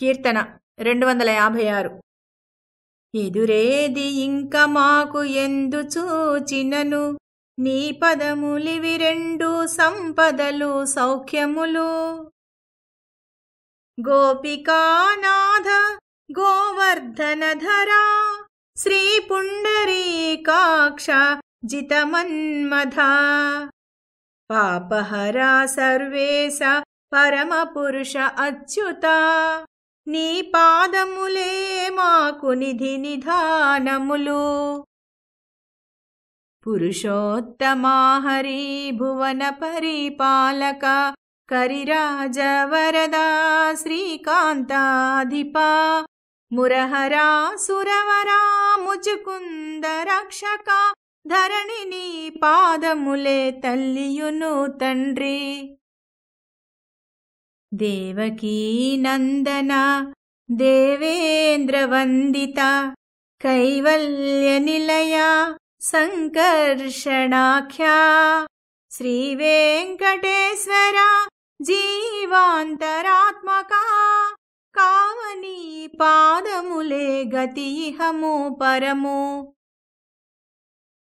కీర్తన రెండు వందల యాభై ఆరు. ఎదురేది ఇంక మాకు ఎందు చూచినను నీ పదములివి రెండు సంపదలు సౌఖ్యములు. గోపికానాథ గోవర్ధనధరా శ్రీ పుండరీకాక్ష జితమన్మధ పాపహరా సర్వేశ పరమపురుష అచ్యుత నీ పాదములే మాకు నిధి నిధానములు. పురుషోత్తమాహరి భువన పరిపాలక కరిరాజ వరదా శ్రీకాంతాధిప మురహరా సురవరా ముచుకుంద రక్షక ధరణిని పాదములే తల్లియును తండ్రి. देवकीनन्दना देवेन्द्रवन्दिता कैवल्यनिलया सङ्कर्षणाख्या श्रीवेङ्कटेश्वरा जीवान्तरात्मका कामनी पादमुले गतिहमो परमो।